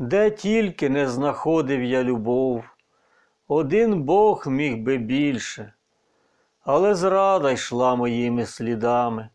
Де тільки не знаходив я любов, один Бог міг би більше, але зрада йшла моїми слідами.